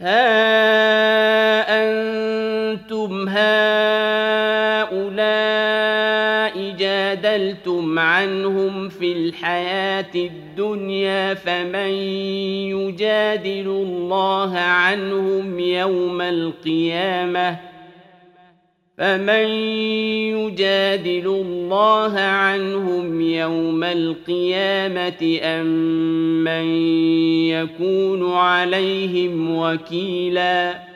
ها أنتم هؤلاء جادلتم عنهم في الحياة الدنيا فمن يجادل الله عنهم يوم القيامة؟ فمن يجادل الله عنهم يوم القيامة أم من يكون عليهم وكيلاً